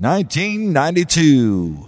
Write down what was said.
1992.